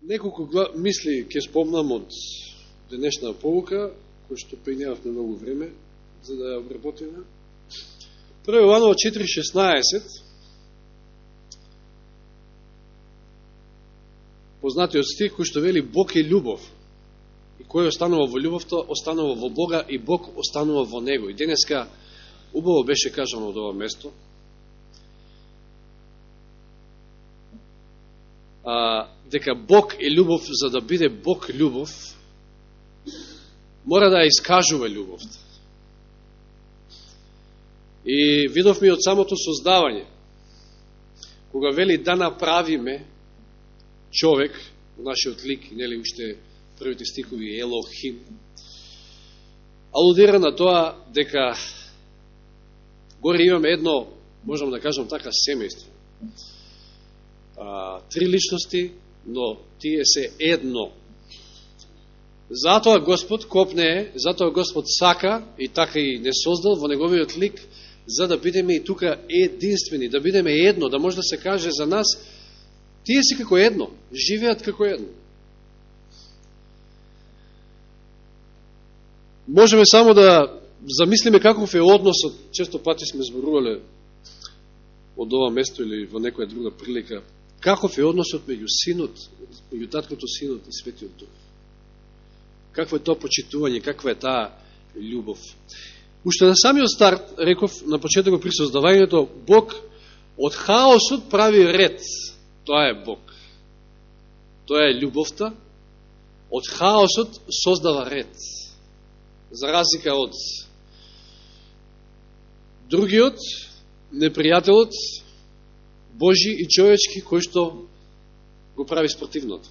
Неколку мисли ќе спомнам од денешна полука, кој што пенјавме многу време за да ја обработиме. Прво Јованово 4.16 познатиот стих кој што вели Бог е љубов. И кој останува во љубовта, останува во Бога и Бог останува во Него. И денеска убаво беше кажано од ова место. А, дека Бог е љубов, за да биде Бог љубов, мора да ја искажува љубовта. И видовме од самото создавање, кога вели да направиме човек, нашиот лик, нели уште првите стикови Елохим, алудира на тоа дека горе имаме едно, можам да кажам така, семејство. А, три личности, но тие се едно. Затоа Господ копне, затоа Господ сака и така и не создал во неговиот лик, за да бидеме и тука единствени, да бидеме едно, да може да се каже за нас, Тие си како едно, живеат како едно. Можеме само да замислиме каков е односот, често пати сме зборувале од ова место или во некоја друга прилика, каков е односот меѓу синот, меѓу таткото синот и светиот дух. Какво е тоа почитување, каква е таа љубов. Уште на самиот старт, реков, на почетокот при создавањето, Бог од хаосот прави ред Тоа е Бог. Тоа е љубовта. Од хаосот создава ред. За разлика од другиот, непријателот, Божи и човечки, кој што го прави спротивното.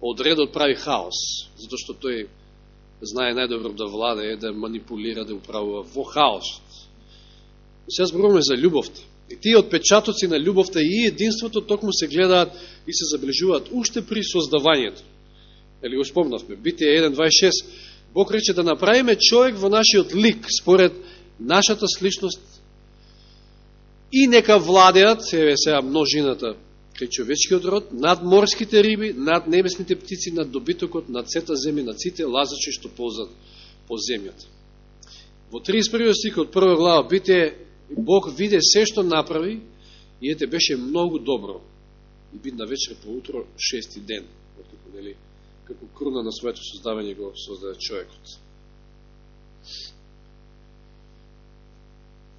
Одредот прави хаос, затоа што тој знае најдобро да владе, да манипулира, да управува во хаос. Сега зборуваме за љубовта. И тие отпечатоци на љубовта и единството токму се гледаат и се заближуваат уште при создавањето. Ели го спомнавме, Битие 1.26, Бог рече да направиме човек во нашиот лик, според нашата сличност, и нека владеат, еве сега множината, кај човечкиот род, над морските риби, над небесните птици, над добитокот, над сета земја, над сите лазачи што ползат по земјата. Во 31 стик од прва глава бите Бог виде се што направи и ете беше многу добро. И бидна вечер по утро, шести ден, откако, нели, како круна на своето создавање го создаде човекот.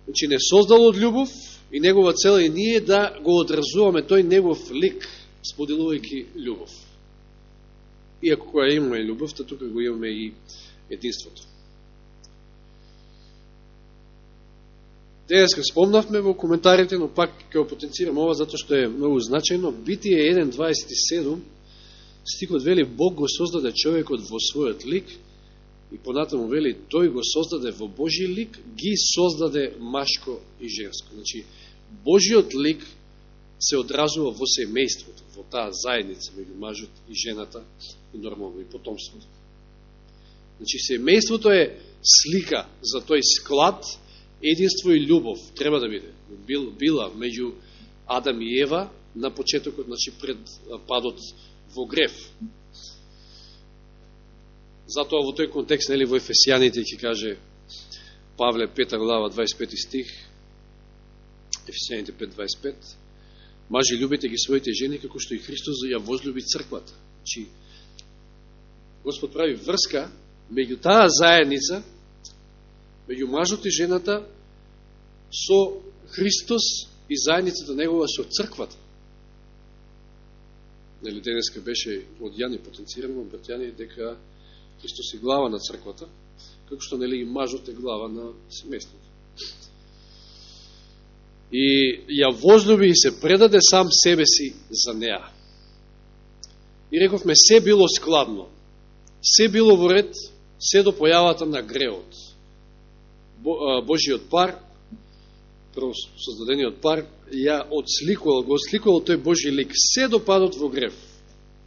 Значи, не создал од љубов и негова цел е ние да го одразуваме тој негов лик, споделувајќи љубов. Иако која имаме љубовта, тука го имаме и единството. Денеска спомнавме во коментарите, но пак ќе го потенцирам ова затоа што е многу значајно. Битие 1.27 стикот вели Бог го создаде човекот во својот лик и понатаму вели тој го создаде во Божи лик, ги создаде машко и женско. Значи, Божиот лик се одразува во семејството, во таа заедница меѓу мажот и жената и нормално и потомството. Значи, семејството е слика за тој склад единство и љубов треба да биде. Бил, била меѓу Адам и Ева на почетокот, значи пред падот во греф. Затоа во тој контекст, нели, во Ефесијаните ќе каже Павле 5 глава 25 стих, Ефесијаните 5.25, мажи любите ги своите жени како што и Христос ја возлюби црквата. Чи Господ прави врска меѓу таа заедница меѓу мажот и жената со Христос и заедницата негова со црквата. Нели денеска беше од Јани потенцирано, од Јани дека Христос е глава на црквата, како што нели и мажот е глава на семејството. И ја возлюби и се предаде сам себе си за неа. И рековме, се било складно, се било во ред, се до појавата на греот Божиот пар, прво создадениот пар, ја отсликувал, го отсликувал тој Божи лик, се до падот во грев.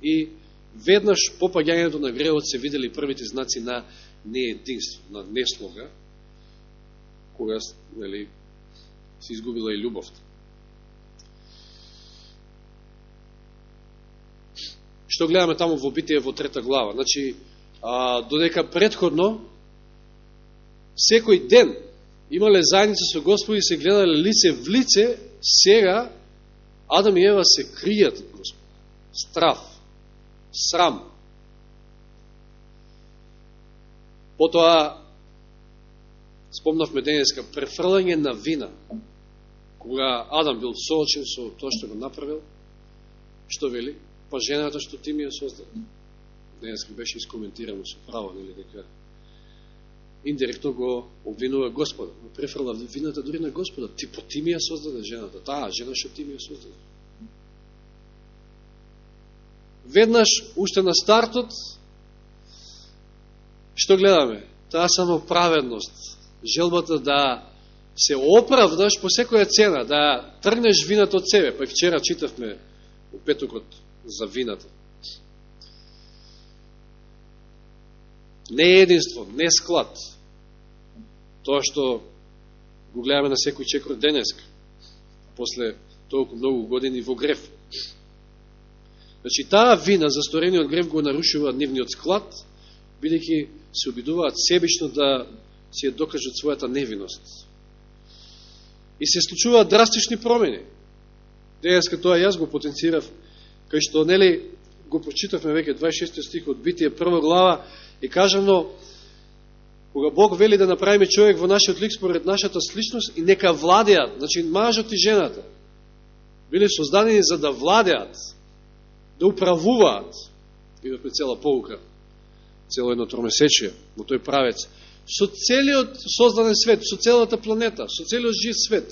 И веднаш по паѓањето на гревот се видели првите знаци на неединство, на неслога, кога нели, се изгубила и љубовта. што гледаме таму во Битие во трета глава. Значи, а, додека предходно, секој ден имале заедница со Господ и се гледале лице в лице, сега Адам и Ева се кријат од Господ. Страв, срам. Потоа, спомнавме денеска, префрлање на вина. Кога Адам бил соочен со тоа што го направил, што вели? Па жената што ти ми ја создал. Денеска беше искоментирано со право, нели, дека индиректно го обвинува Господа. Префрла вината дори на Господа. Ти по ти ми ја создаде жената. Таа жена што ти ми ја создаде. Веднаш, уште на стартот, што гледаме? Таа самоправедност. Желбата да се оправдаш по секоја цена, да тргнеш вината од себе. Па вчера читавме у петокот за вината. Не е единство, не склад. Тоа што го гледаме на секој чекор денеск, после толку многу години во греф. Значи, таа вина за сторениот грев го нарушува нивниот склад, бидејќи се обидуваат себично да се докажат својата невиност. И се случуваат драстични промени. Денеска тоа јас го потенцирав, кај што, нели, го прочитавме веќе 26 стих од Битие прва глава и кажано, кога Бог вели да направиме човек во нашиот лик според нашата сличност и нека владеат, значи мажот и жената, биле создадени за да владеат, да управуваат, имавме цела полука, цело едно тромесечие во тој правец, со целиот создаден свет, со целата планета, со целиот жив свет.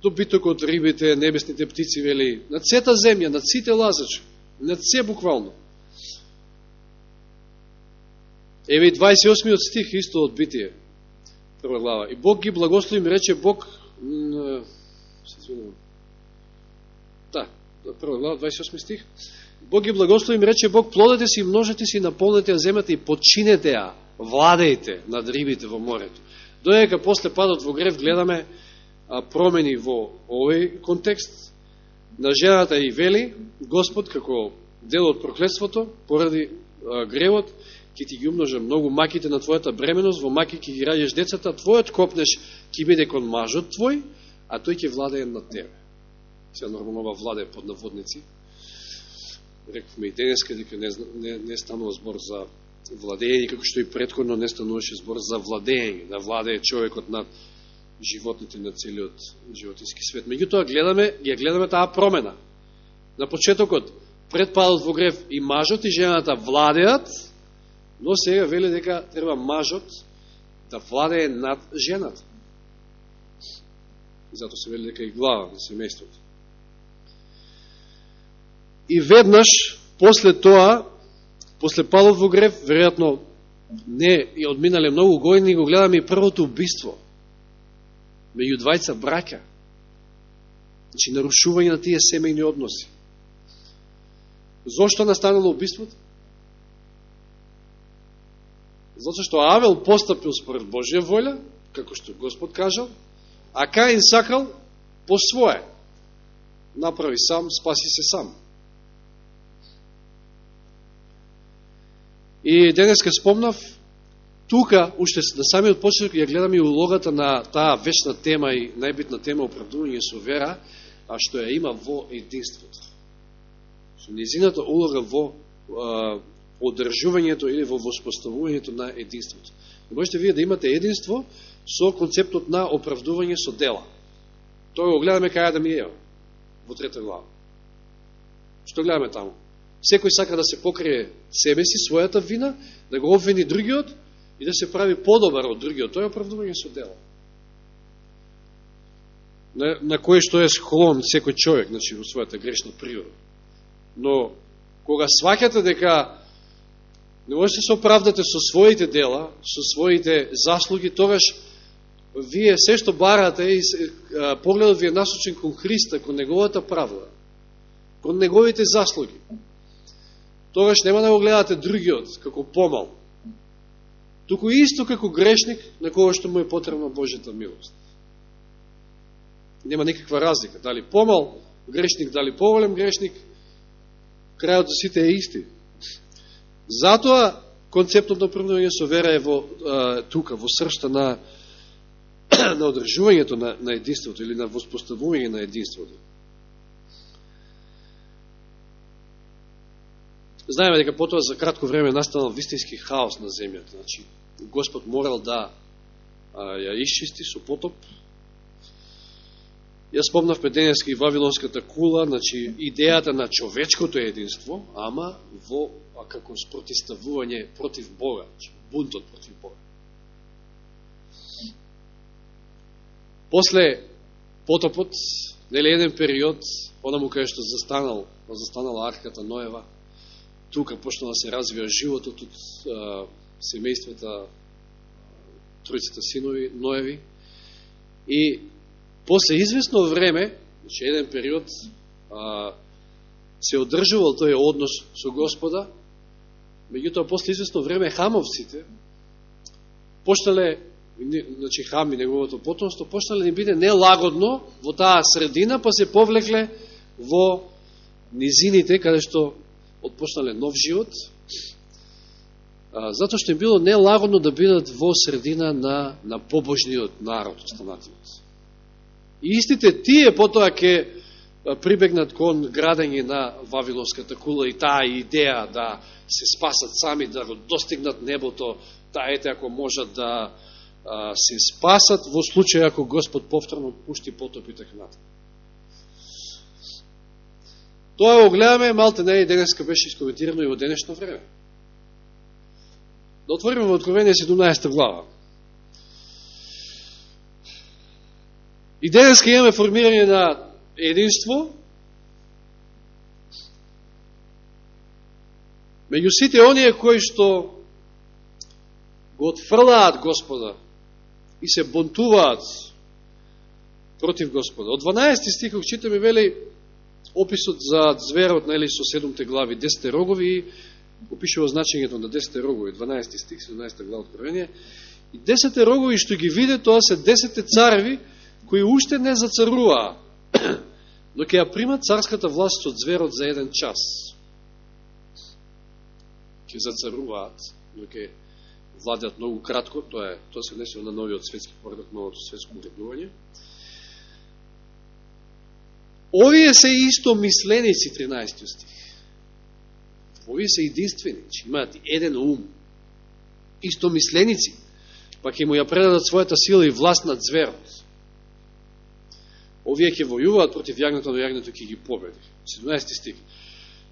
Добитокот рибите, небесните птици, вели, на цета земја, на сите лазачи, на се буквално. Еве и 28 стих исто од Битие, прва глава. И Бог ги благослови, ми рече Бог, се извинувам, прва глава, 28 стих, Бог ги благослови, ми рече Бог, плодете си, множете си, наполнете ја земјата и починете ја, владејте над рибите во морето. Додека после падот во грев гледаме а, промени во овој контекст, на жената и вели, Господ, како дел од проклетството, поради а, гревот, ќе ти ги умножа многу маките на твојата бременост, во маки ќе ги раѓеш децата, твојот копнеш ќе биде кон мажот твој, а тој ќе владее над тебе. Сега нормално ова владее под наводници. Рековме и денеска дека не, не, не станува збор за владење, како што и предходно не стануваше збор за владење, да владее човекот над животните на целиот животински свет. Меѓутоа гледаме, ја гледаме таа промена. На почетокот, пред падот во грев и мажот и жената владеат, Но сега веле дека треба мажот да владее над жената. И зато се веле дека и глава на семејството. И веднаш, после тоа, после палот во грев, веројатно не и одминале многу години, го гледаме и првото убиство меѓу двајца брака. Значи, нарушување на тие семејни односи. Зошто настанало убиството? Зато што Авел постапил според Божија волја, како што Господ кажал, а Каин сакал по свое. Направи сам, спаси се сам. И денеска спомнав, тука, уште на самиот почеток, ја гледам и улогата на таа вечна тема и најбитна тема оправдување со вера, а што ја има во единството. Со низината улога во одржувањето или во воспоставувањето на единството. И можете вие да имате единство со концептот на оправдување со дела. Тоа го гледаме кај Адам и Ева, во трета глава. Што гледаме таму? Секој сака да се покрие себе си, својата вина, да го обвини другиот и да се прави подобар од другиот. Тоа е оправдување со дело. На, на кое што е склон секој човек, значи, во својата грешна природа. Но, кога сваќате дека не можете да се оправдате со своите дела, со своите заслуги, тогаш вие се што барате и погледот ви е насочен кон Христа, кон Неговата правда, кон Неговите заслуги. Тогаш нема да го гледате другиот како помал, туку исто како грешник на кого што му е потребна Божјата милост. Нема никаква разлика, дали помал грешник, дали поволем грешник, крајот за сите е исти. Затоа концептот на правнување со вера е во, а, тука, во сршта на, на одржувањето на, на единството или на воспоставување на единството. Знаеме дека потоа за кратко време настанал вистински хаос на земјата. Значи, Господ морал да а, ја исчисти со потоп. Ја спомнавме денеска и Вавилонската кула, значи идејата на човечкото единство, ама во а како спротиставување против Бога, значи, бунтот против Бога. После потопот, нели еден период, онаму кај што застанал, застанала арката Ноева, тука почнала да се развива животот од семејствата тројцата синови, Ноеви. И после известно време, значи еден период, а, се одржувал тој однос со Господа, меѓутоа после известно време хамовците почнале значи хам и неговото потомство почнале да биде нелагодно во таа средина, па се повлекле во низините каде што отпочнале нов живот, затоа што им било нелагодно да бидат во средина на, на побожниот народ, останатиот. И истите тие потоа ке прибегнат кон градење на Вавилонската кула и таа идеја да се спасат сами, да го достигнат небото, таа ете ако можат да се спасат во случај ако Господ повторно пушти потоп и така натаму. Тоа го гледаме, малте не и денеска беше искоментирано и во денешно време. Да отвориме во Откровение 17 глава. И денеска имаме формирање на единство, меѓу сите оние кои што го отфрлаат Господа и се бунтуваат против Господа. Од 12 стихов читаме, вели, описот за зверот, нели, со седумте глави, 10 рогови опишува значењето на 10 рогови, 12 стих, 17 глава откровение. И 10 рогови што ги виде, тоа се 10 царви, кои уште не зацаруваа, но ќе ја примат царската власт од зверот за еден час. Ќе зацаруваат, но ќе владеат многу кратко, тоа е, тоа се внесува на новиот светски поредок, новото светско уреднување. Овие се исто мисленици, 13 стих. Овие се единствени, че имаат еден ум. Исто мисленици, па ќе му ја предадат својата сила и власт над зверот. Овие ќе војуваат против јагнето, но јагнето ќе ги победи. 17 стих.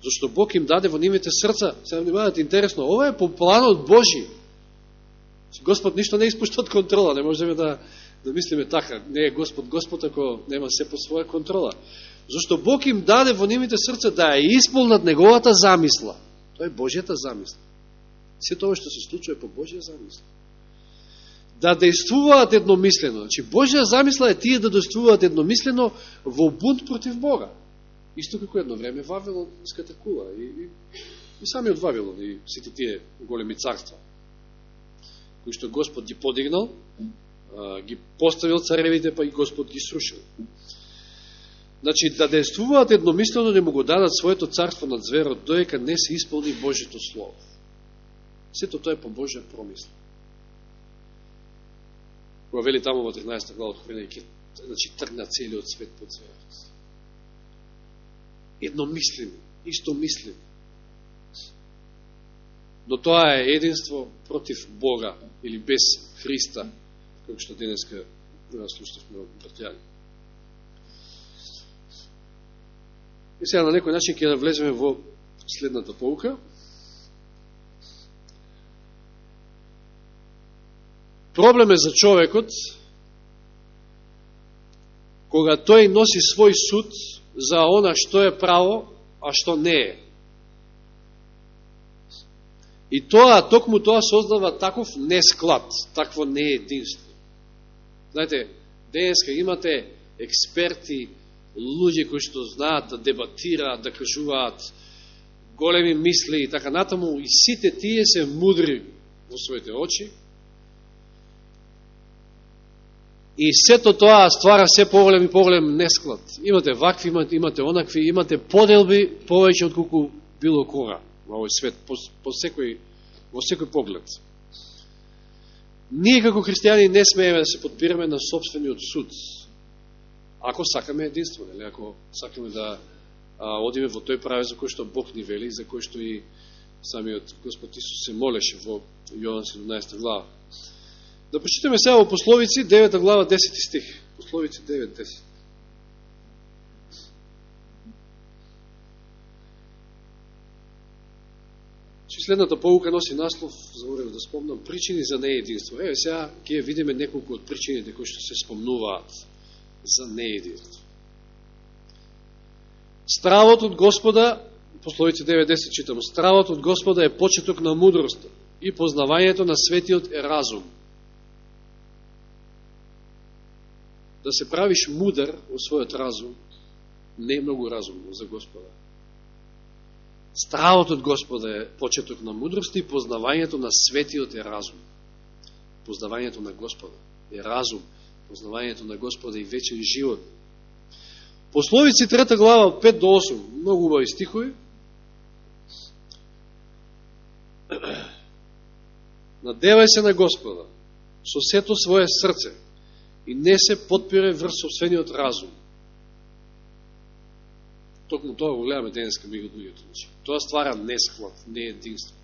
Зашто Бог им даде во нивите срца, се внимавате интересно, ова е по планот Божи. Господ ништо не испушта од контрола, не можеме да, да мислиме така. Не е Господ Господ ако нема се по своја контрола. Зашто Бог им даде во нивните срца да ја исполнат неговата замисла. Тоа е Божјата замисла. Се тоа што се случува по Божја замисла. Да действуваат едномислено. Значи, Божја замисла е тие да действуваат едномислено во бунт против Бога. Исто како едно време Вавилон скатакува и, и, и самиот Вавилон и сите тие големи царства кои што Господ ги подигнал, ги поставил царевите, па и Господ ги срушил. Значи, да действуваат едномислено, не му го дадат своето царство над зверот, доека не се исполни Божито Слово. Сето тоа е по Божја промисла. Кога вели тамо во 13 глава Откровение, значи тргна целиот свет под зверот. Едномислени, истомислени. Но тоа е единство против Бога или без Христа, како што денеска слушавме од братјани. И сега на некој начин ќе навлеземе во следната полука. Проблем е за човекот кога тој носи свој суд за она што е право, а што не е. И тоа, токму тоа создава таков несклад, такво неединство. Знаете, денеска имате експерти, луѓе кои што знаат да дебатираат, да кажуваат големи мисли и така натаму, и сите тие се мудри во своите очи. И сето тоа ствара се поголем и поголем несклад. Имате вакви, имате, имате онакви, имате поделби повеќе од колку било кога во овој свет, по, по секој, во секој поглед. Ние како христијани не смееме да се подпираме на собствениот суд, ако сакаме единство, нели? ако сакаме да а, одиме во тој правец за кој што Бог ни вели, за кој што и самиот Господ Исус се молеше во Јован 17 глава. Да прочитаме сега во Пословици 9 глава 10 стих. Пословици 9 10. Чи следната поука носи наслов, заборев да спомнам, причини за неединство. Еве сега ќе видиме неколку од причините кои што се спомнуваат за неединство. Стравот од Господа, пословици 90 читам, стравот од Господа е почеток на мудрост и познавањето на светиот е разум. Да се правиш мудар во својот разум не е многу разумно за Господа. Стравот од Господа е почеток на мудрост и познавањето на светиот е разум. Познавањето на Господа е разум. Познавањето на Господа и вечен живот. Пословици трета глава 5 до 8, многу убави стихови. Надевај се на Господа со сето свое срце и не се подпире врз собствениот разум. Токму тоа го гледаме денеска ми од луѓето. Тоа ствара несхват, не единство.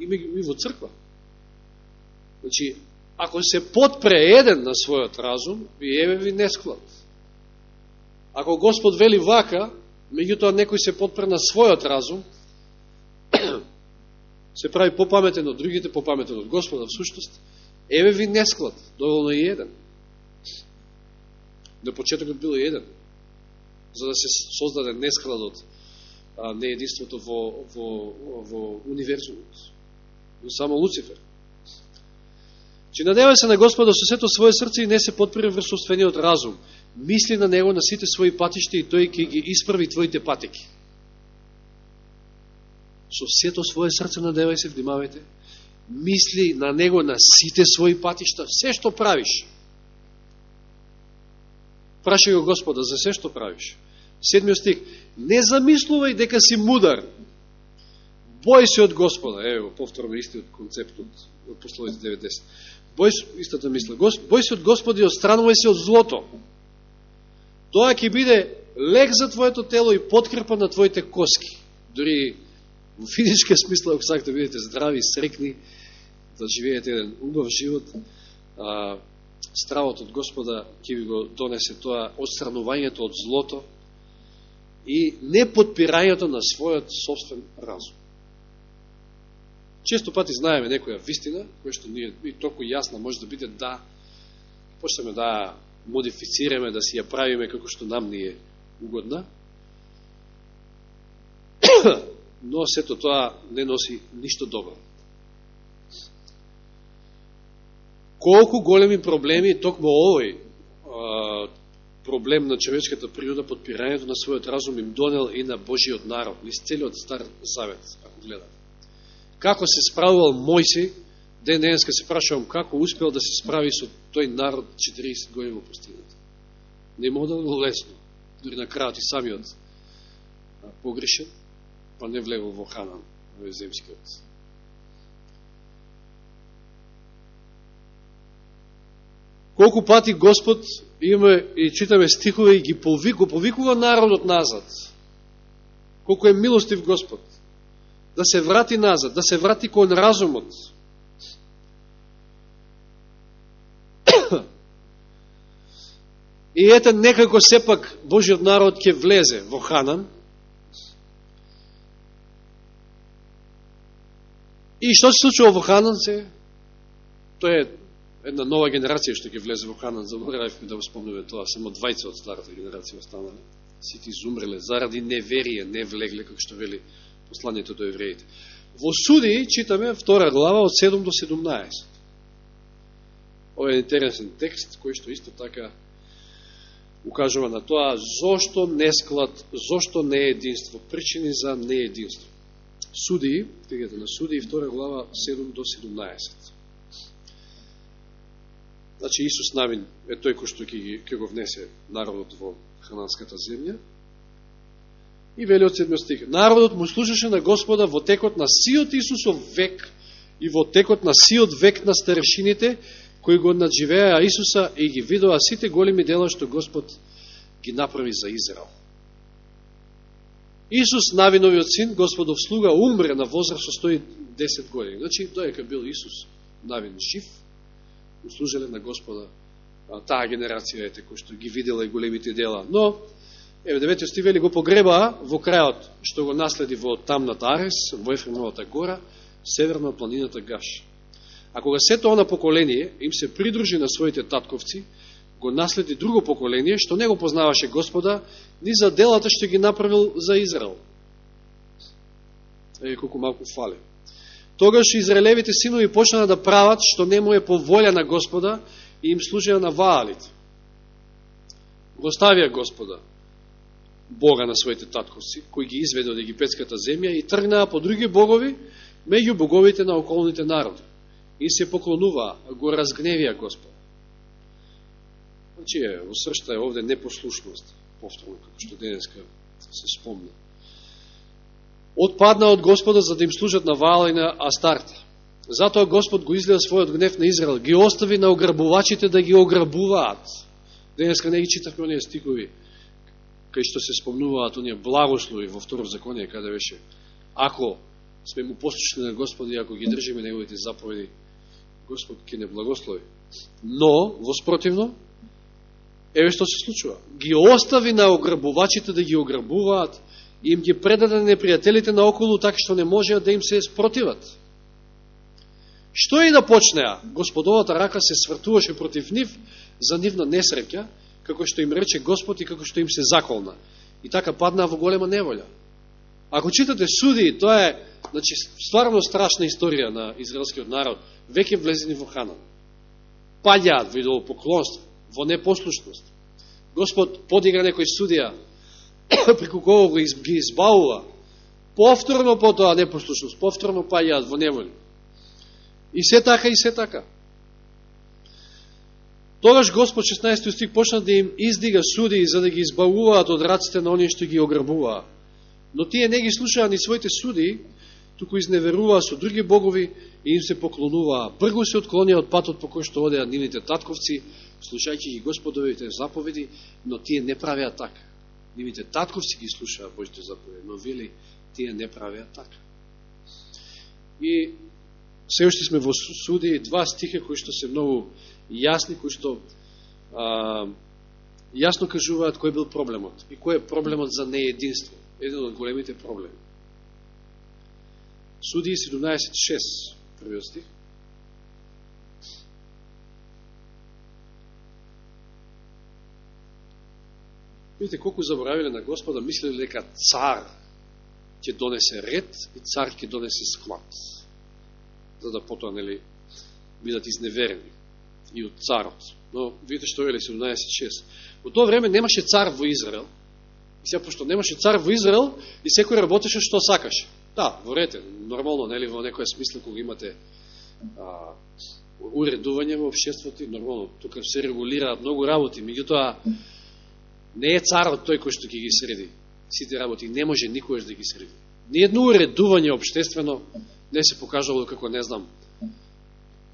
И ми, ми во црква. Значи, ако се подпре еден на својот разум, ви еве ви несклад. Ако Господ вели вака, меѓутоа некој се подпре на својот разум, се прави попаметен од другите, попаметен од Господа, в сушност, еве ви несклад, доволно и еден. На почетокот било еден, за да се создаде нескладот, а не единството во, во, во универзумот. Но само Луцифер. Че надева се на Господа со сето своје срце и не се подпира врз собствениот разум. Мисли на Него на сите своји патишти и Тој ќе ги исправи твоите патеки. Со сето своје срце надевај се, внимавајте. Мисли на Него на сите своји патишта, се што правиш. Прашај го Господа за се што правиш. Седмиот стих. Не замислувај дека си мудар. Бој се од Господа. Ево, повторно, истиот концепт од, од пословите 90. Бој истата мисла. Бој се од Господи, отстранувај се од злото. Тоа ќе биде лек за твоето тело и подкрепа на твоите коски. Дори во физичка смисла, ако сакате да бидете здрави, срекни, да живеете еден убав живот, а, стравот од Господа ќе ви го донесе тоа отстранувањето од злото и не подпирањето на својот собствен разум. Често пати знаеме некоја вистина, која што ние и толку јасна може да биде да почнеме да модифицираме, да си ја правиме како што нам ни е угодна, но сето тоа не носи ништо добро. Колку големи проблеми токму овој а, проблем на човечката природа, подпирањето на својот разум им донел и на Божиот народ, низ целиот Стар Завет, ако гледаме. Како се справувал Мојси, ден денеска се прашувам како успел да се справи со тој народ 40 години во пустината. Не мога да го лесно. Дори на крајот и самиот погрешен, па не влегол во Ханан, во земскиот. Колку пати Господ имаме и читаме стихове и ги повик, повикува народот назад. Колку е милостив Господ. Да се врати назад, да се врати кон разумот. И ете некако сепак Божиот народ ќе влезе во Ханан. И што се случува во Ханан се? Тоа е една нова генерација што ќе влезе во Ханан. Заборавивме да го спомнеме тоа. Само двајца од старата генерација останали. Сите изумреле заради неверие, не влегле, како што вели посланието до евреите. Во Суди читаме втора глава од 7 до 17. Ова е интересен текст, кој што исто така укажува на тоа зошто несклад, зошто не единство, причини за неединство. Суди, книгата на Суди, втора глава 7 до 17. Значи Исус Навин е тој кој што ќе го внесе народот во хананската земја. И вели од седмиот стих. Народот му слушаше на Господа во текот на сиот Исусов век и во текот на сиот век на старешините, кои го надживеа Исуса и ги видоа сите големи дела што Господ ги направи за Израел. Исус, Навиновиот син, Господов слуга, умре на возраст со 110 години. Значи, доека бил Исус, Навин, жив, услужеле на Господа таа генерација, ете, кој што ги видела и големите дела. Но, еве, да деветиот стив вели, го погреба во крајот, што го наследи во тамната Арес, во Ефремовата гора, северна планината Гаш. А кога сето она поколение им се придружи на своите татковци, го наследи друго поколение, што не го познаваше Господа, ни за делата што ги направил за Израел. Еве колку малку фале. Тогаш израелевите синови почнаа да прават што не му е по волја на Господа и им служија на Ваалите. Го ставија Господа, Бога на своите татковци, кои ги изведе од египетската земја и тргнаа по други богови меѓу боговите на околните народи. И се поклонуваа, го разгневија Господа. Значи, во сршта е овде непослушност, повторно, како што денеска се спомна. Отпадна од Господа за да им служат на Ваала и на Астарта. Затоа Господ го изгледа својот гнев на Израел. Ги остави на ограбувачите да ги ограбуваат. Денеска не ги читавме оние стикови, кај што се спомнуваат оние благослови во второ законие, каде беше ако сме му послушни на Господ и ако ги држиме неговите заповеди, Господ ќе не благослови. Но, во спротивно, еве што се случува. Ги остави на ограбувачите да ги ограбуваат и им ги предаде непријателите наоколу така што не можеа да им се спротиват. Што и да почнеа, Господовата рака се свртуваше против нив за нивна несреќа, како што им рече Господ и како што им се заколна. И така паднаа во голема неволја. Ако читате суди, тоа е значи, стварно страшна историја на израелскиот народ, веќе влезени во Ханан. Паѓаат во поклонство, во непослушност. Господ подига некој судија, преку кого го ги избавува, повторно по тоа непослушност, повторно паѓаат во неволја И се така, и се така. Тогаш Господ 16 стих почна да им издига суди за да ги избавуваат од раците на оние што ги ограбуваа. Но тие не ги слушаа ни своите суди, туку изневеруваа со други богови и им се поклонуваа. Брго се отклонија од патот по кој што одеа нивните татковци, слушајќи ги Господовите заповеди, но тие не правеа така. Нивните татковци ги слушаа Божите заповеди, но вели, тие не правеа така. И се уште сме во суди два стиха кои што се многу јасни, кои што а, јасно кажуваат кој бил проблемот и кој е проблемот за неединство. Еден од големите проблеми. Суди 17.6, првиот стих. Видите колку заборавиле на Господа, мислили дека цар ќе донесе ред и цар ќе донесе склад. За да потоа, нели, бидат изневерени и од царот. Но видите што вели 17.6. Во тоа време немаше цар во Израел. И сега, пошто немаше цар во Израел, и секој работеше што сакаше. Да, ворете, нормално, нели, во некоја смисла, кога имате а, уредување во обшеството, нормално, тука се регулираат многу работи, меѓутоа, не е царот тој кој што ќе ги среди сите работи, не може никој да ги среди. Ниедно уредување обштествено не се покажало како, не знам,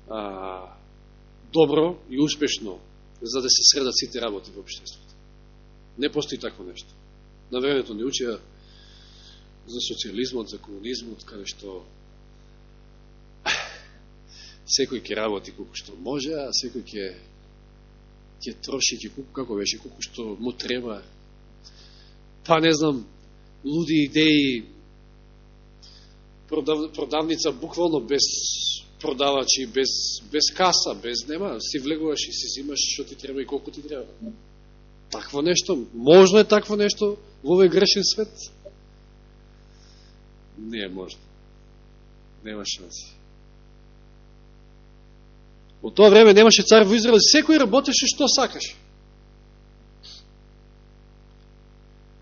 а, добро и успешно за да се средат сите работи во обштеството. Не постои такво нешто. На времето не учеа за социализмот, за комунизмот, каде што секој ќе работи колку што може, а секој ќе ќе троши, ќе колку, како беше, колку што му треба. Па не знам, луди идеи, продав, продавница буквално без продавачи, без, без каса, без нема, си влегуваш и си зимаш што ти треба и колку ти треба. Такво нешто, можно е такво нешто во овој грешен свет? Не е можно. Нема шанси. Во тоа време немаше цар во Израел, секој работеше што сакаше.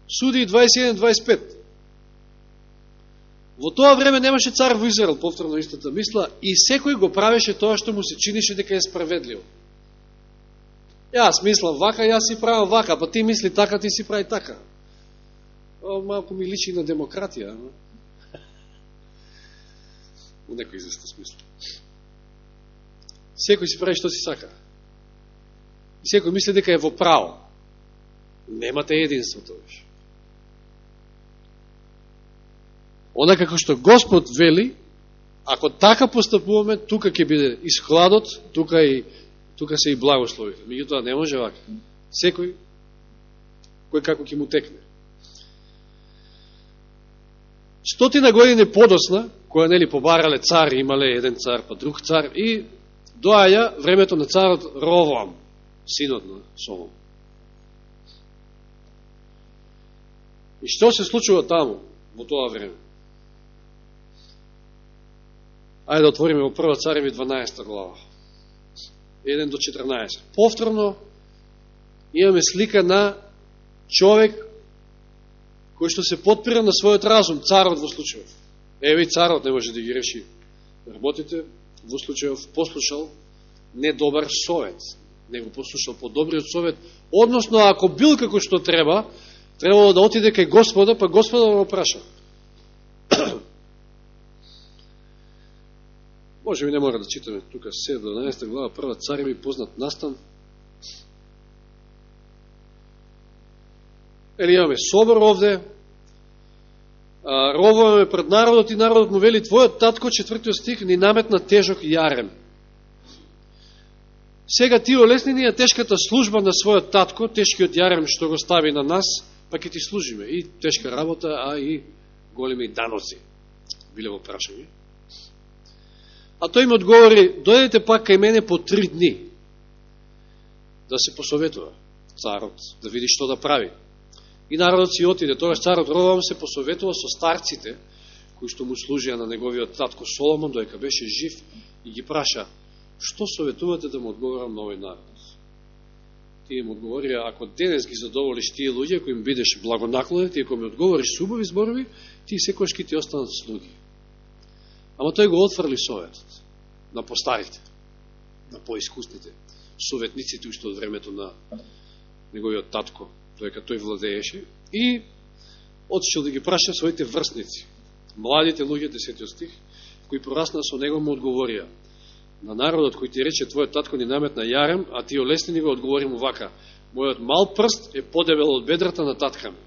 Суди 21-25. Во тоа време немаше цар во Израел, повторно истата мисла, и секој го правеше тоа што му се чинише дека е справедливо. Јас мислам вака, јас си правам вака, па ти мисли така, ти си прави така. малку ми личи на демократија. Во некој известно смисло. Секој си прави што си сака. И секој мисли дека е во право. Немате единство тоа. Она како што Господ вели, ако така постапуваме, тука ќе биде и складот, тука, и, тука се и благословите. Меѓутоа не може вака. Секој, кој како ќе му текне. Стотина години подосна, која нели побарале цар, имале еден цар, па друг цар, и доаја времето на царот Ровоам, синот на Солом. И што се случува таму, во тоа време? Ајде да отвориме во прва цареви 12 глава. 1 до 14. Повторно имаме слика на човек кој што се подпира на својот разум, царот во случајов. Еве и царот не може да ги реши работите, во случајов послушал недобар совет. Не го послушал по добриот совет. Односно, ако бил како што треба, требало да отиде кај Господа, па Господа да го праша. Може би не мора да читаме тука 7-12 глава, прва цареви, познат настан. Ели имаме собор овде, ровуваме пред народот и народот му вели Твојот татко, четвртиот стих, ни наметна тежок јарем. Сега ти олесни ни тешката служба на својот татко, тешкиот јарем што го стави на нас, па ќе ти служиме. И тешка работа, а и големи даноци. Биле во прашање. А тој им одговори, дојдете пак кај мене по три дни, да се посоветува царот, да види што да прави. И народот си отиде, тогаш царот Ровам се посоветува со старците, кои што му служија на неговиот татко Соломон, доека беше жив, и ги праша, што советувате да му одговорам на овој народ? Тие им одговорија, ако денес ги задоволиш тие луѓе, ако им бидеш благонаклонен, и ако ми одговориш субави зборови, ти секојаш ќе ти останат слуги. Ама тој го отфрли советот на постарите, на поискусните, советниците уште од времето на неговиот татко, доека тој владееше, и отишел да ги праша своите врсници, Младите луѓе, десетиот стих, кои порасна со него му одговорија. На народот кој ти рече твојот татко ни наметна јарем, а ти олесни ни го одговори му вака. Мојот мал прст е подебел од бедрата на татка ми.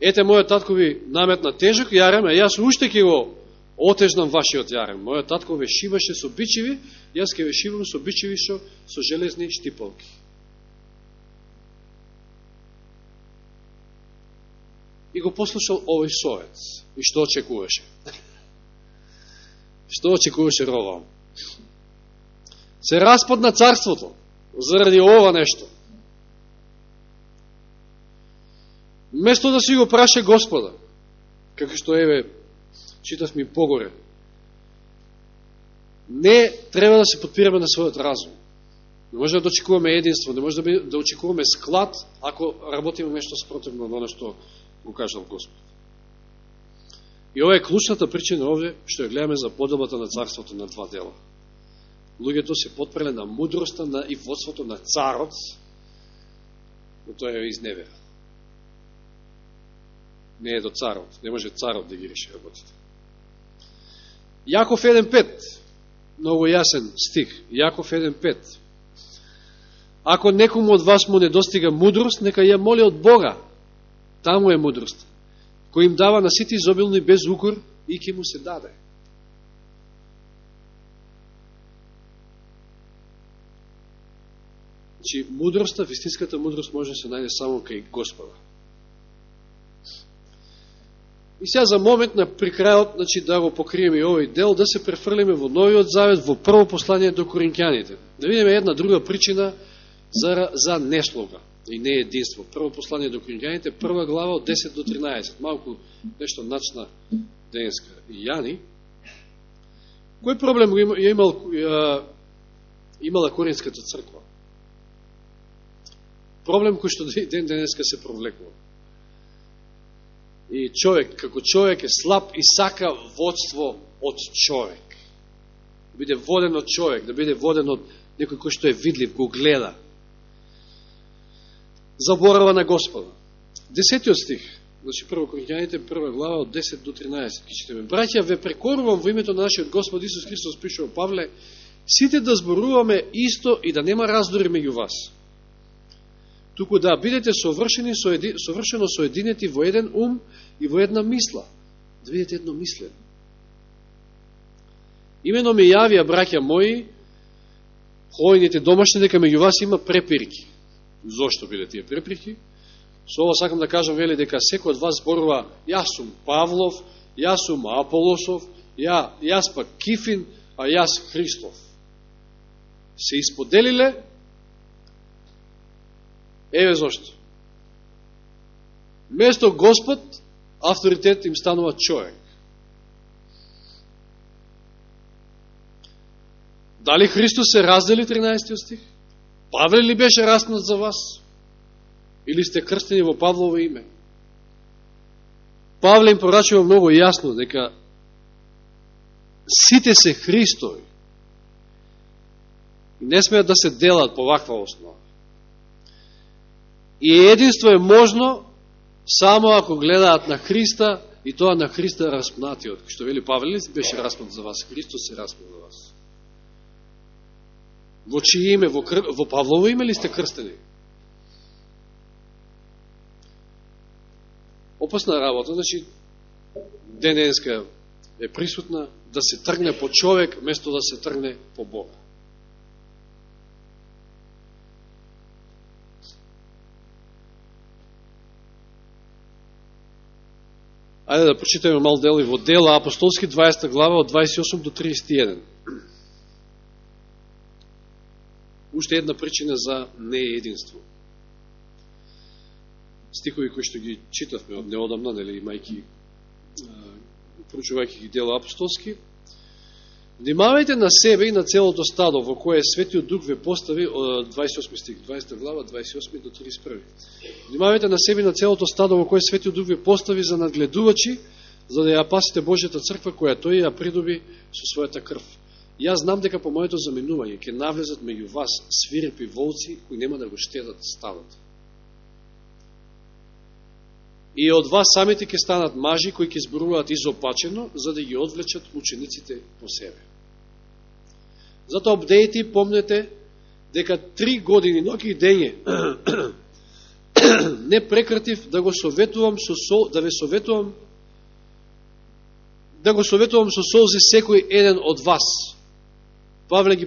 Ете, мојот татко ви наметна тежок јарем, а јас уште ќе го отежнам вашиот јарен. Мојот татко ве шиваше со бичеви, јас ке ве шивам со бичеви шо, со железни штиполки. И го послушал овој совет. И што очекуваше? што очекуваше Ровам? Се распадна царството заради ова нешто. Место да си го праше Господа, како што еве читавме ми погоре. Не треба да се подпираме на својот разум. Не може да очекуваме единство, не може да, да очекуваме склад, ако работиме нешто спротивно на што го кажал Господ. И ова е клучната причина овде, што ја гледаме за подобата на царството на два дела. Луѓето се подпреле на мудроста на и водството на царот, но тоа е изневера. Не е до царот, не може царот да ги реши работите. Јаков 1.5, многу јасен стих, Јаков 1.5. Ако некому од вас му не достига мудрост, нека ја моли од Бога. Таму е мудрост, кој им дава на сите изобилни без укор и ке му се даде. Значи, мудроста, вистинската мудрост може да се најде само кај Господа. И сега за момент на прикрајот, значи да го покриеме и овој дел, да се префрлиме во Новиот Завет, во прво послание до Коринќаните. Да видиме една друга причина за, за неслога и не единство. Прво послание до Коринќаните, прва глава од 10 до 13. Малку нешто начна денеска. И Јани, кој проблем го ја имал, имала Коринската црква? Проблем кој што ден денеска се провлекува и човек, како човек е слаб и сака водство од човек. Да биде воден од човек, да биде воден од некој кој што е видлив, го гледа. Заборава на Господа. Десетиот стих, значи прво Коринјаните, прва глава од 10 до 13, ки читаме. Браќа, ве прекорувам во името на нашиот Господ Исус Христос, пишува Павле, сите да зборуваме исто и да нема раздори меѓу вас. Туку да бидете совршени, совршено соединети во еден ум и во една мисла. Да бидете едно мислен. Имено ми јавија, браќа мои, хојните домашни, дека меѓу вас има препирки. Зошто биле тие препирки? Со ова сакам да кажам, вели, дека секој од вас зборува, јас сум Павлов, јас сум Аполосов, ја, јас пак Кифин, а јас Христов. Се исподелиле, еве зошто. Место Господ, авторитет им станува човек. Дали Христос се раздели 13 стих? Павле ли беше раснат за вас? Или сте крстени во Павлово име? Павле им порачува многу јасно дека сите се Христови. Не смеат да се делат по ваква основа. И единство е можно само ако гледаат на Христа и тоа на Христа распнатиот. Што вели Павле беше распнат за вас, Христос се распнат за вас. Во чие име? Во, кр... во Павлово име ли сте крстени? Опасна работа, значи, денеска е присутна да се тргне по човек, место да се тргне по Бога. Ајде да прочитаме мал дел и во дела апостолски 20 глава од 28 до 31. уште една причина за неединство. Стикови кои што ги читавме од неодамна, нели, имајки, проучувајќи ги дела апостолски, Внимавајте на себе и на целото стадо во кое Светиот Дух ве постави, 28 стих, 20 глава, 28 до 31. Внимавајте на себе и на целото стадо во кое Светиот Дух ве постави за надгледувачи, за да ја пасите Божјата црква, која тој ја придоби со својата крв. Јас знам дека по моето заминување ќе навлезат меѓу вас свирепи волци кои нема да го штедат стадот. И од вас самите ќе станат мажи кои ќе зборуваат изопачено, за да ги одвлечат учениците по себе. Затоа обдејте и помнете дека три години, ноки и дење, не прекратив да го советувам со сол, да ве советувам да го советувам со солзи секој еден од вас, Павле ги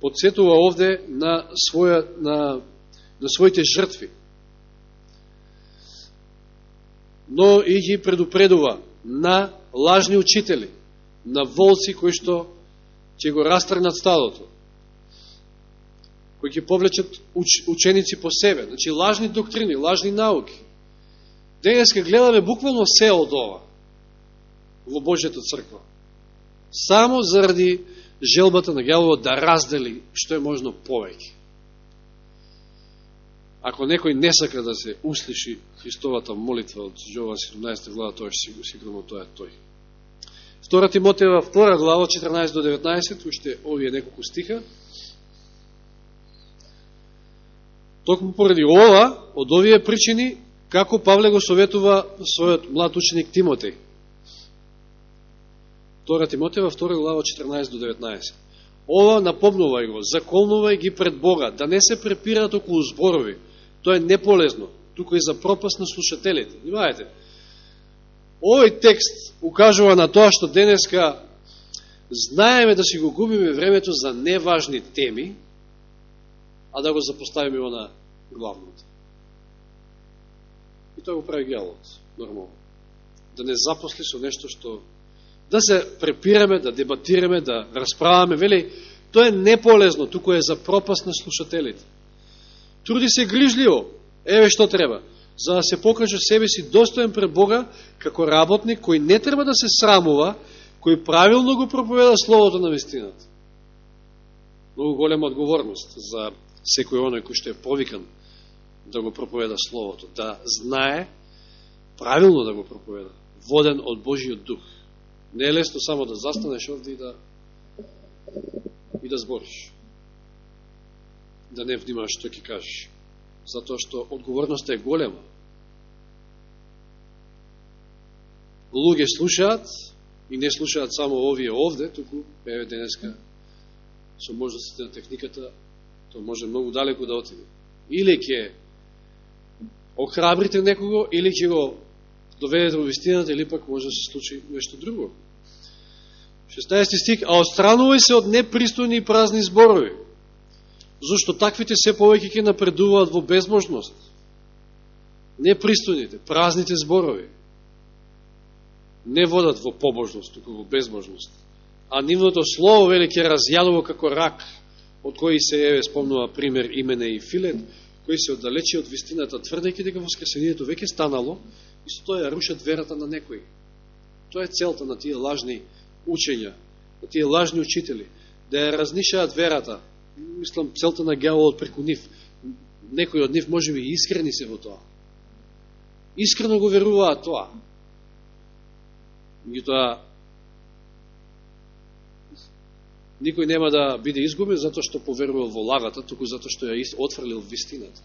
подсетува овде на, своја, на, на своите жртви. Но и ги предупредува на лажни учители, на волци кои што ќе го растрнат стадото, кои ќе повлечат уч, ученици по себе, значи лажни доктрини, лажни науки. Денеска гледаме буквално се од ова во Божјата црква. Само заради желбата на гјаволот да раздели што е можно повеќе. Ако некој не сака да се услиши Христовата молитва од Јован 17 глава, тоа ќе сигурно тоа е тој. Втора Тимотева, втора глава, 14 до 19, уште овие неколку стиха. Токму поради ова, од овие причини, како Павле го советува својот млад ученик Тимотеј. Втора Тимотева, втора глава, 14 до 19. Ова напомнувај го, заколнувај ги пред Бога, да не се препираат околу зборови. Тоа е неполезно, туку и за пропаст на слушателите. Внимавајте. овој текст укажува на тоа што денеска знаеме да си го губиме времето за неважни теми, а да го запоставиме на главното. И тоа го прави гјалот, нормално. Да не запосли со нешто што да се препираме, да дебатираме, да расправаме, вели, тоа е неполезно, туку е за пропаст на слушателите. Труди се грижливо, еве што треба, за да се покаже себе си достоен пред Бога, како работник кој не треба да се срамува, кој правилно го проповеда Словото на вестината. Много голема одговорност за секој оној кој што е повикан да го проповеда Словото, да знае правилно да го проповеда, воден од Божиот Дух. Не е лесно само да застанеш овде и да и да збориш да не внимаш што ќе кажеш. Затоа што одговорноста е голема. Луѓе слушаат и не слушаат само овие овде, туку, еве денеска, со можностите на техниката, тоа може многу далеко да отиде. Или ќе охрабрите некого, или ќе го доведете во вистината, или пак може да се случи нешто друго. 16 стик, а отстранувај се од непристојни и празни зборови, зашто таквите се повеќе ќе напредуваат во безможност. Непристојните, празните зборови не водат во побожност, туку во безможност. А нивното слово, веле, ќе разјадува како рак, од кој се, еве, спомнува пример имене и Филет, кој се оддалечи од вистината, тврдејќи дека воскресението веќе станало, и со тоа ја рушат верата на некои. Тоа е целта на тие лажни учења, на тие лажни учители, да ја разнишаат верата. Мислам, целта на гјаволот преку нив. Некои од нив може би искрени се во тоа. Искрено го веруваат тоа. Меѓутоа, никој нема да биде изгубен затоа што поверувал во лагата, туку затоа што ја отфрлил вистината.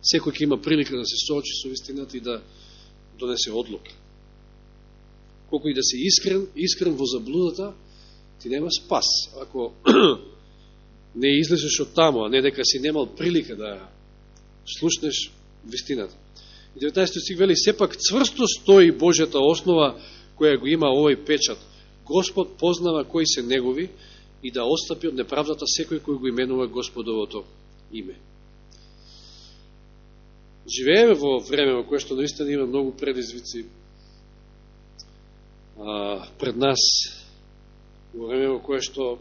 Секој ќе има прилика да се соочи со вистината и да донесе одлука колко и да си искрен, искрен во заблудата, ти нема спас. Ако не излезеш од таму, а не дека си немал прилика да слушнеш вистината. И 19 стих вели, сепак цврсто стои Божјата основа која го има овој печат. Господ познава кои се негови и да остапи од неправдата секој кој го именува Господовото име. Живееме во време во кое што наистина има многу предизвици, а, пред нас во време во кое што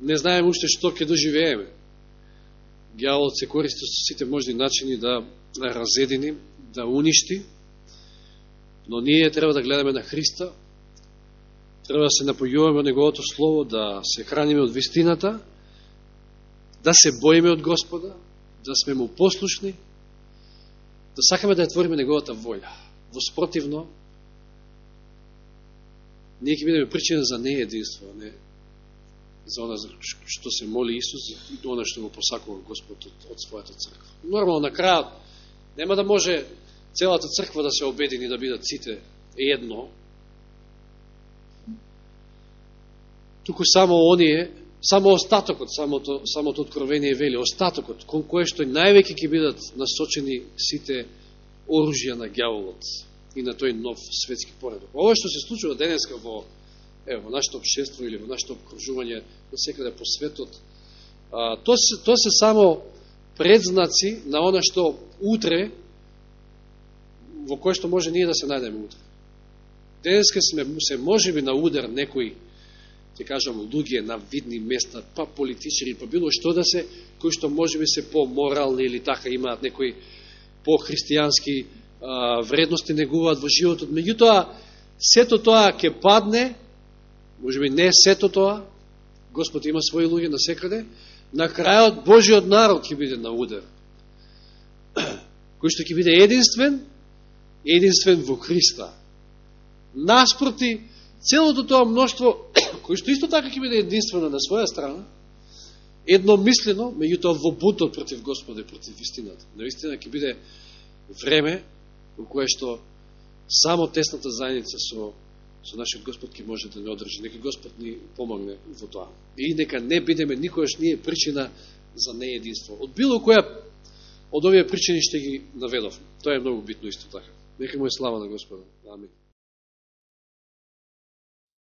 не знаеме уште што ќе доживееме. Гјаволот се користи со сите можни начини да разедини, да уништи, но ние треба да гледаме на Христа, треба да се напојуваме од Неговото Слово, да се храниме од вистината, да се боиме од Господа, да сме му послушни, да сакаме да ја твориме Неговата волја. Воспротивно, ние ќе бидеме причина за неединство, а не за она што се моли Исус и она што го посакува Господ од, од својата црква. Нормално, на крајот, нема да може целата црква да се обедини да бидат сите едно, туку само оние, само остатокот, самото, самото откровение вели, остатокот, кон кое што највеќе ќе бидат насочени сите оружја на гјаволот и на тој нов светски поредок. Ова што се случува денеска во, е, во нашето обшество или во нашето обкружување на секаде по светот, а, то, се, то се само предзнаци на она што утре, во кое што може ние да се најдеме утре. Денеска сме се може би на удар некои, ќе кажам, луѓе на видни места, па политичари, па било што да се, кои што може би се по-морални или така имаат некои по-христијански вредности негуваат во животот. Меѓутоа, сето тоа ќе падне, може би не сето тоа, Господ има своји луѓе на секаде, на крајот Божиот народ ќе биде на удар. Кој што ќе биде единствен, единствен во Христа. Наспроти, целото тоа мноштво, кој што исто така ќе биде единствено на своја страна, едномислено, меѓутоа во бутот против Господе, и против истината. Наистина ќе биде време во кое што само тесната заедница со, со нашиот Господ ќе може да не одржи. Нека Господ ни помогне во тоа. И нека не бидеме никојаш ние причина за неединство. Од било која од овие причини што ги наведовме. Тоа е многу битно исто така. Нека му е слава на Господа. Амин.